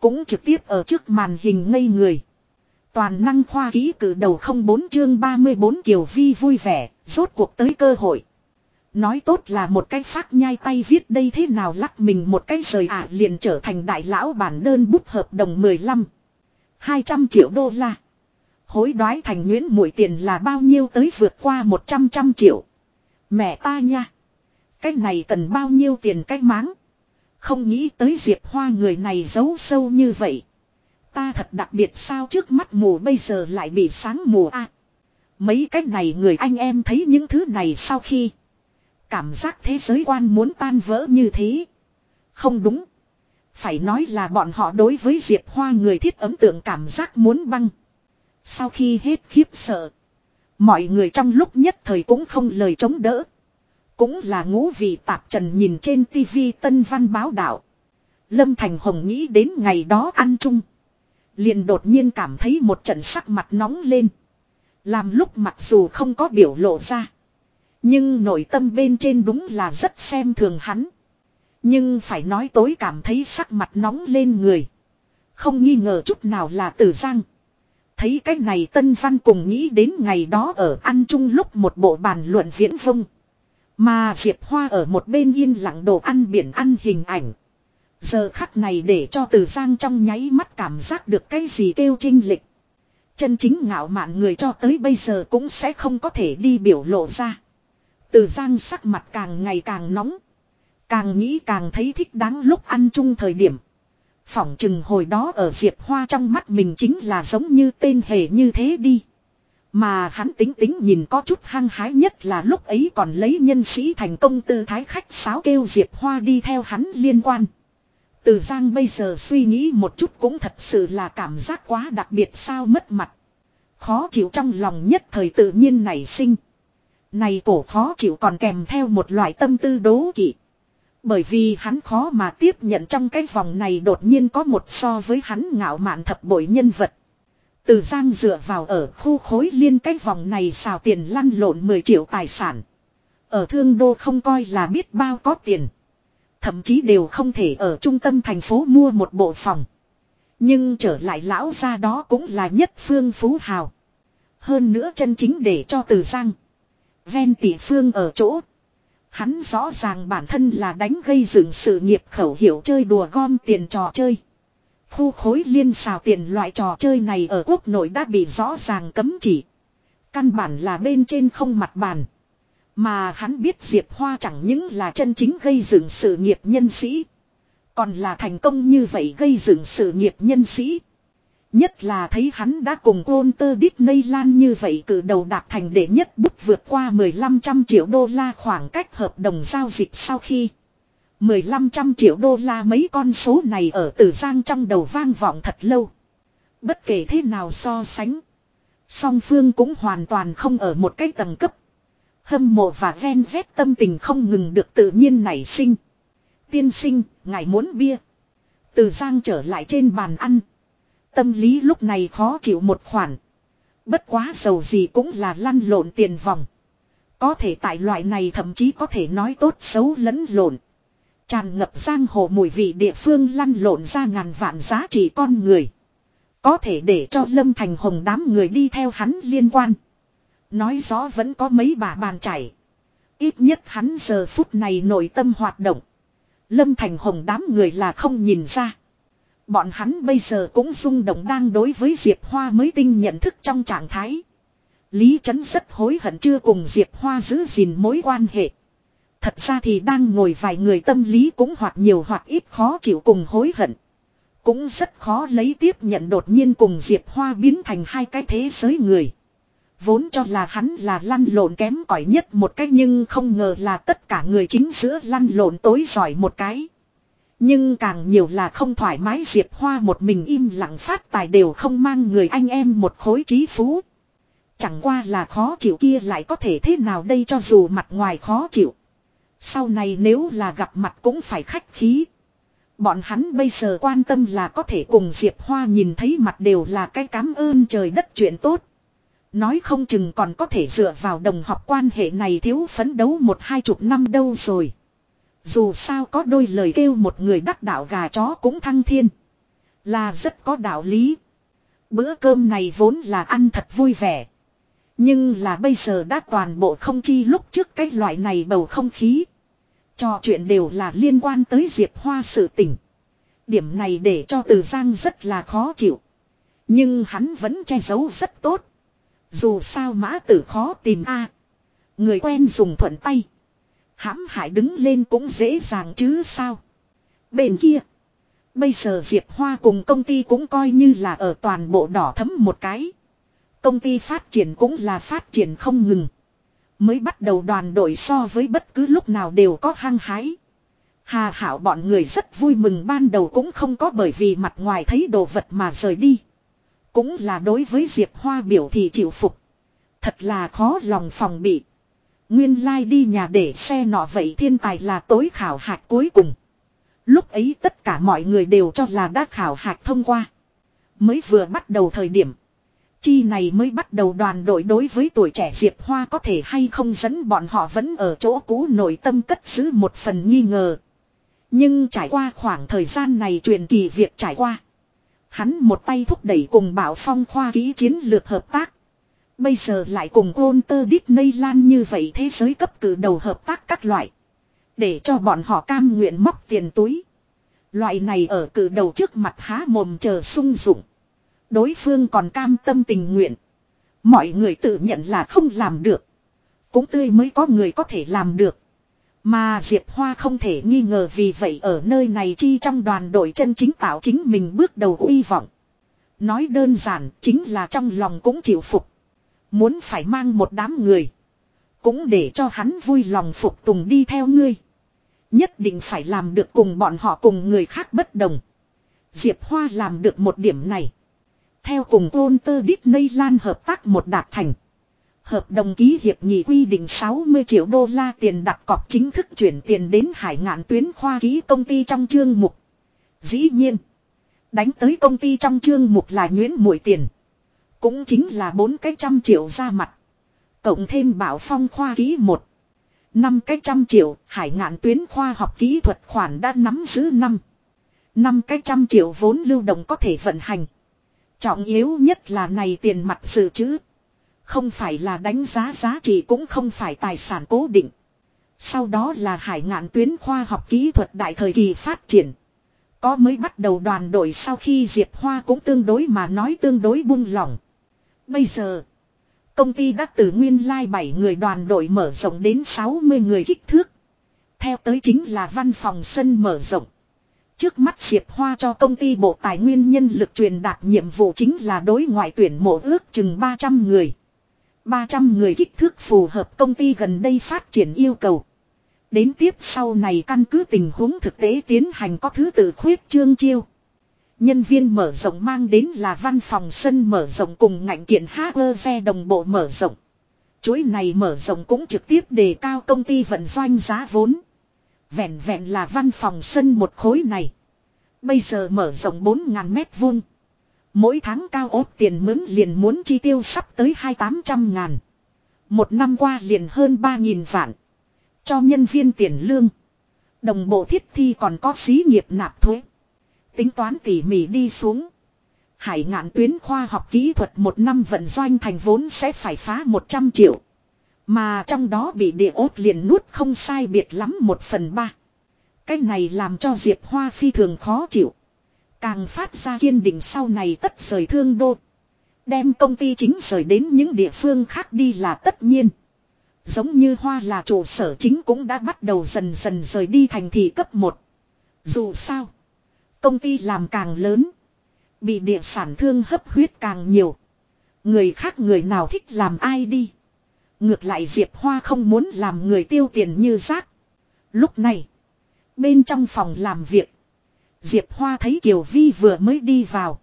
Cũng trực tiếp ở trước màn hình ngây người. Toàn năng khoa ký cử đầu không bốn chương 34 kiều vi vui vẻ, rốt cuộc tới cơ hội. Nói tốt là một cái phát nhai tay viết đây thế nào lắc mình một cái rời ả liền trở thành đại lão bản đơn bút hợp đồng 15. 200 triệu đô la. Hối đoái thành nguyễn mũi tiền là bao nhiêu tới vượt qua 100 trăm triệu. Mẹ ta nha. Cái này cần bao nhiêu tiền cái máng. Không nghĩ tới Diệp Hoa người này giấu sâu như vậy. Ta thật đặc biệt sao trước mắt mù bây giờ lại bị sáng mù a. mấy cái này người anh em thấy những thứ này sau khi. Cảm giác thế giới quan muốn tan vỡ như thế. Không đúng. Phải nói là bọn họ đối với Diệp Hoa người thiết ấn tượng cảm giác muốn băng. Sau khi hết khiếp sợ. Mọi người trong lúc nhất thời cũng không lời chống đỡ. Cũng là ngũ vị tạp trần nhìn trên tivi tân văn báo đạo. Lâm Thành Hồng nghĩ đến ngày đó ăn chung. Liền đột nhiên cảm thấy một trận sắc mặt nóng lên. Làm lúc mặc dù không có biểu lộ ra. Nhưng nội tâm bên trên đúng là rất xem thường hắn. Nhưng phải nói tối cảm thấy sắc mặt nóng lên người. Không nghi ngờ chút nào là tử giang. Thấy cái này tân văn cùng nghĩ đến ngày đó ở ăn chung lúc một bộ bàn luận viễn vông. Mà Diệp Hoa ở một bên yên lặng đồ ăn biển ăn hình ảnh. Giờ khắc này để cho Từ Giang trong nháy mắt cảm giác được cái gì kêu trinh lịch. Chân chính ngạo mạn người cho tới bây giờ cũng sẽ không có thể đi biểu lộ ra. Từ Giang sắc mặt càng ngày càng nóng. Càng nghĩ càng thấy thích đáng lúc ăn chung thời điểm. Phỏng chừng hồi đó ở Diệp Hoa trong mắt mình chính là giống như tên hề như thế đi. Mà hắn tính tính nhìn có chút hăng hái nhất là lúc ấy còn lấy nhân sĩ thành công tư thái khách sáo kêu Diệp Hoa đi theo hắn liên quan. Từ Giang bây giờ suy nghĩ một chút cũng thật sự là cảm giác quá đặc biệt sao mất mặt. Khó chịu trong lòng nhất thời tự nhiên nảy sinh. Này cổ khó chịu còn kèm theo một loại tâm tư đố kỵ. Bởi vì hắn khó mà tiếp nhận trong cái vòng này đột nhiên có một so với hắn ngạo mạn thập bội nhân vật. Từ Giang dựa vào ở khu khối liên cách vòng này xào tiền lăn lộn 10 triệu tài sản. Ở thương đô không coi là biết bao có tiền. Thậm chí đều không thể ở trung tâm thành phố mua một bộ phòng. Nhưng trở lại lão ra đó cũng là nhất phương phú hào. Hơn nữa chân chính để cho từ giang. Ven tỷ phương ở chỗ. Hắn rõ ràng bản thân là đánh gây dựng sự nghiệp khẩu hiệu chơi đùa gom tiền trò chơi. Khu khối liên xào tiền loại trò chơi này ở quốc nội đã bị rõ ràng cấm chỉ. Căn bản là bên trên không mặt bàn. Mà hắn biết Diệp Hoa chẳng những là chân chính gây dựng sự nghiệp nhân sĩ. Còn là thành công như vậy gây dựng sự nghiệp nhân sĩ. Nhất là thấy hắn đã cùng Walter Disney Lan như vậy cử đầu đạp thành đệ nhất bút vượt qua 1500 triệu đô la khoảng cách hợp đồng giao dịch sau khi 1500 triệu đô la mấy con số này ở Tử Giang trong đầu vang vọng thật lâu. Bất kể thế nào so sánh. Song phương cũng hoàn toàn không ở một cái tầng cấp. Hâm mộ và ghen ghét tâm tình không ngừng được tự nhiên nảy sinh. Tiên sinh, ngài muốn bia. Từ Giang trở lại trên bàn ăn. Tâm lý lúc này khó chịu một khoản. Bất quá giàu gì cũng là lăn lộn tiền vòng. Có thể tại loại này thậm chí có thể nói tốt xấu lẫn lộn. Tràn ngập giang hồ mùi vị địa phương lăn lộn ra ngàn vạn giá trị con người. Có thể để cho Lâm Thành Hồng đám người đi theo hắn liên quan. Nói rõ vẫn có mấy bà bàn chảy. Ít nhất hắn giờ phút này nội tâm hoạt động. Lâm Thành Hồng đám người là không nhìn ra. Bọn hắn bây giờ cũng rung động đang đối với Diệp Hoa mới tinh nhận thức trong trạng thái. Lý Trấn rất hối hận chưa cùng Diệp Hoa giữ gìn mối quan hệ. Thật ra thì đang ngồi vài người tâm lý cũng hoặc nhiều hoặc ít khó chịu cùng hối hận. Cũng rất khó lấy tiếp nhận đột nhiên cùng Diệp Hoa biến thành hai cái thế giới người. Vốn cho là hắn là lăn lộn kém cỏi nhất một cách nhưng không ngờ là tất cả người chính giữa lăn lộn tối giỏi một cái. Nhưng càng nhiều là không thoải mái Diệp Hoa một mình im lặng phát tài đều không mang người anh em một khối trí phú. Chẳng qua là khó chịu kia lại có thể thế nào đây cho dù mặt ngoài khó chịu. Sau này nếu là gặp mặt cũng phải khách khí. Bọn hắn bây giờ quan tâm là có thể cùng Diệp Hoa nhìn thấy mặt đều là cái cảm ơn trời đất chuyện tốt. Nói không chừng còn có thể dựa vào đồng học quan hệ này thiếu phấn đấu một hai chục năm đâu rồi. Dù sao có đôi lời kêu một người đắc đạo gà chó cũng thăng thiên. Là rất có đạo lý. Bữa cơm này vốn là ăn thật vui vẻ. Nhưng là bây giờ đã toàn bộ không chi lúc trước cái loại này bầu không khí. Trò chuyện đều là liên quan tới Diệp Hoa sự tình. Điểm này để cho Từ Giang rất là khó chịu. Nhưng hắn vẫn che giấu rất tốt. Dù sao mã tử khó tìm a Người quen dùng thuận tay. hãm hại đứng lên cũng dễ dàng chứ sao. Bên kia. Bây giờ Diệp Hoa cùng công ty cũng coi như là ở toàn bộ đỏ thấm một cái. Công ty phát triển cũng là phát triển không ngừng. Mới bắt đầu đoàn đội so với bất cứ lúc nào đều có hăng hái. Hà hảo bọn người rất vui mừng ban đầu cũng không có bởi vì mặt ngoài thấy đồ vật mà rời đi. Cũng là đối với Diệp Hoa biểu thì chịu phục. Thật là khó lòng phòng bị. Nguyên lai like đi nhà để xe nọ vậy thiên tài là tối khảo hạch cuối cùng. Lúc ấy tất cả mọi người đều cho là đã khảo hạch thông qua. Mới vừa bắt đầu thời điểm. Chi này mới bắt đầu đoàn đội đối với tuổi trẻ Diệp Hoa có thể hay không dẫn bọn họ vẫn ở chỗ cũ nội tâm cất giữ một phần nghi ngờ. Nhưng trải qua khoảng thời gian này truyền kỳ việc trải qua. Hắn một tay thúc đẩy cùng Bảo Phong khoa ký chiến lược hợp tác. Bây giờ lại cùng Walter Disney Lan như vậy thế giới cấp cử đầu hợp tác các loại. Để cho bọn họ cam nguyện móc tiền túi. Loại này ở cử đầu trước mặt há mồm chờ sung dụng. Đối phương còn cam tâm tình nguyện. Mọi người tự nhận là không làm được. Cũng tươi mới có người có thể làm được. Mà Diệp Hoa không thể nghi ngờ vì vậy ở nơi này chi trong đoàn đội chân chính tạo chính mình bước đầu uy vọng. Nói đơn giản, chính là trong lòng cũng chịu phục. Muốn phải mang một đám người. Cũng để cho hắn vui lòng phục tùng đi theo ngươi. Nhất định phải làm được cùng bọn họ cùng người khác bất đồng. Diệp Hoa làm được một điểm này. Theo cùng ôn tơ Disney Lan hợp tác một đạt thành. Hợp đồng ký hiệp nghị quy định 60 triệu đô la tiền đặt cọc chính thức chuyển tiền đến hải ngạn tuyến khoa ký công ty trong chương mục. Dĩ nhiên. Đánh tới công ty trong chương mục là nhuyễn mũi tiền. Cũng chính là bốn cái trăm triệu ra mặt. Cộng thêm bảo phong khoa ký một. Năm cái trăm triệu, hải ngạn tuyến khoa học kỹ thuật khoản đã nắm giữ năm. Năm cái trăm triệu vốn lưu động có thể vận hành. Trọng yếu nhất là này tiền mặt sự chứ Không phải là đánh giá giá trị cũng không phải tài sản cố định. Sau đó là hải ngạn tuyến khoa học kỹ thuật đại thời kỳ phát triển. Có mới bắt đầu đoàn đội sau khi Diệp Hoa cũng tương đối mà nói tương đối buông lỏng. Bây giờ, công ty đã từ nguyên lai like 7 người đoàn đội mở rộng đến 60 người kích thước. Theo tới chính là văn phòng sân mở rộng. Trước mắt Diệp Hoa cho công ty bộ tài nguyên nhân lực truyền đạt nhiệm vụ chính là đối ngoại tuyển mộ ước chừng 300 người. 300 người kích thước phù hợp công ty gần đây phát triển yêu cầu. Đến tiếp sau này căn cứ tình huống thực tế tiến hành có thứ tự khuyết trương chiêu. Nhân viên mở rộng mang đến là văn phòng sân mở rộng cùng ngành kiện HR đồng bộ mở rộng. Chuỗi này mở rộng cũng trực tiếp đề cao công ty vận doanh giá vốn. Vẹn vẹn là văn phòng sân một khối này. Bây giờ mở rộng 4.000 mét vuông. Mỗi tháng cao ốt tiền mướn liền muốn chi tiêu sắp tới hai tám trăm ngàn. Một năm qua liền hơn ba nghìn vạn. Cho nhân viên tiền lương. Đồng bộ thiết thi còn có xí nghiệp nạp thuế. Tính toán tỉ mỉ đi xuống. Hải ngạn tuyến khoa học kỹ thuật một năm vận doanh thành vốn sẽ phải phá 100 triệu. Mà trong đó bị địa ốt liền nuốt không sai biệt lắm một phần ba. Cái này làm cho Diệp Hoa phi thường khó chịu. Càng phát ra kiên định sau này tất rời thương đô. Đem công ty chính rời đến những địa phương khác đi là tất nhiên. Giống như Hoa là trụ sở chính cũng đã bắt đầu dần dần rời đi thành thị cấp 1. Dù sao. Công ty làm càng lớn. Bị địa sản thương hấp huyết càng nhiều. Người khác người nào thích làm ai đi. Ngược lại Diệp Hoa không muốn làm người tiêu tiền như rác. Lúc này. Bên trong phòng làm việc. Diệp Hoa thấy Kiều Vi vừa mới đi vào.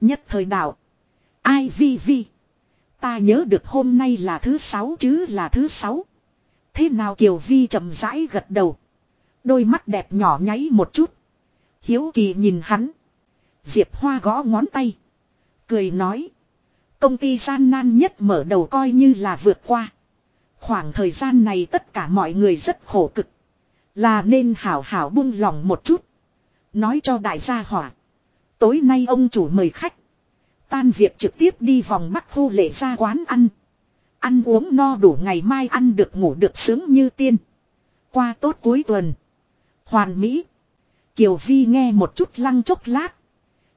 Nhất thời đạo. Ai Vi Vi. Ta nhớ được hôm nay là thứ sáu chứ là thứ sáu. Thế nào Kiều Vi chậm rãi gật đầu. Đôi mắt đẹp nhỏ nháy một chút. Hiếu kỳ nhìn hắn. Diệp Hoa gõ ngón tay. Cười nói. Công ty gian nan nhất mở đầu coi như là vượt qua. Khoảng thời gian này tất cả mọi người rất khổ cực. Là nên hảo hảo buông lòng một chút. Nói cho đại gia hỏa. Tối nay ông chủ mời khách. Tan việc trực tiếp đi vòng bắc khu lệ ra quán ăn. Ăn uống no đủ ngày mai ăn được ngủ được sướng như tiên. Qua tốt cuối tuần. Hoàn Mỹ. Kiều Vi nghe một chút lăng chốc lát.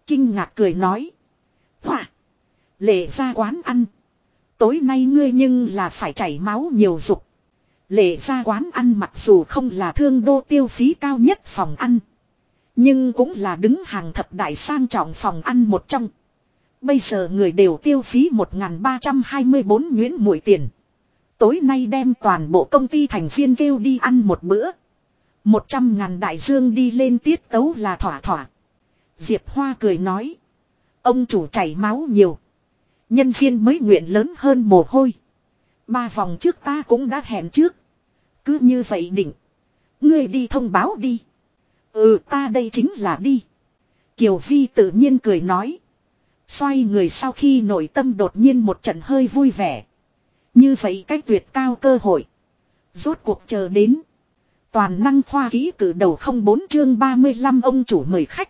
Kinh ngạc cười nói. Hỏa. Lệ ra quán ăn. Tối nay ngươi nhưng là phải chảy máu nhiều dục. Lệ ra quán ăn mặc dù không là thương đô tiêu phí cao nhất phòng ăn. Nhưng cũng là đứng hàng thập đại sang trọng phòng ăn một trong. Bây giờ người đều tiêu phí 1.324 nguyễn mũi tiền. Tối nay đem toàn bộ công ty thành viên kêu đi ăn một bữa. 100 ngàn đại dương đi lên tiết tấu là thỏa thỏa. Diệp Hoa cười nói. Ông chủ chảy máu nhiều. Nhân viên mới nguyện lớn hơn mồ hôi. Ba vòng trước ta cũng đã hẹn trước. Cứ như vậy định. Ngươi đi thông báo đi. Ừ ta đây chính là đi. Kiều Vi tự nhiên cười nói. Xoay người sau khi nội tâm đột nhiên một trận hơi vui vẻ. Như vậy cách tuyệt cao cơ hội. Rốt cuộc chờ đến. Toàn năng khoa ký cử đầu không bốn chương 35 ông chủ mời khách.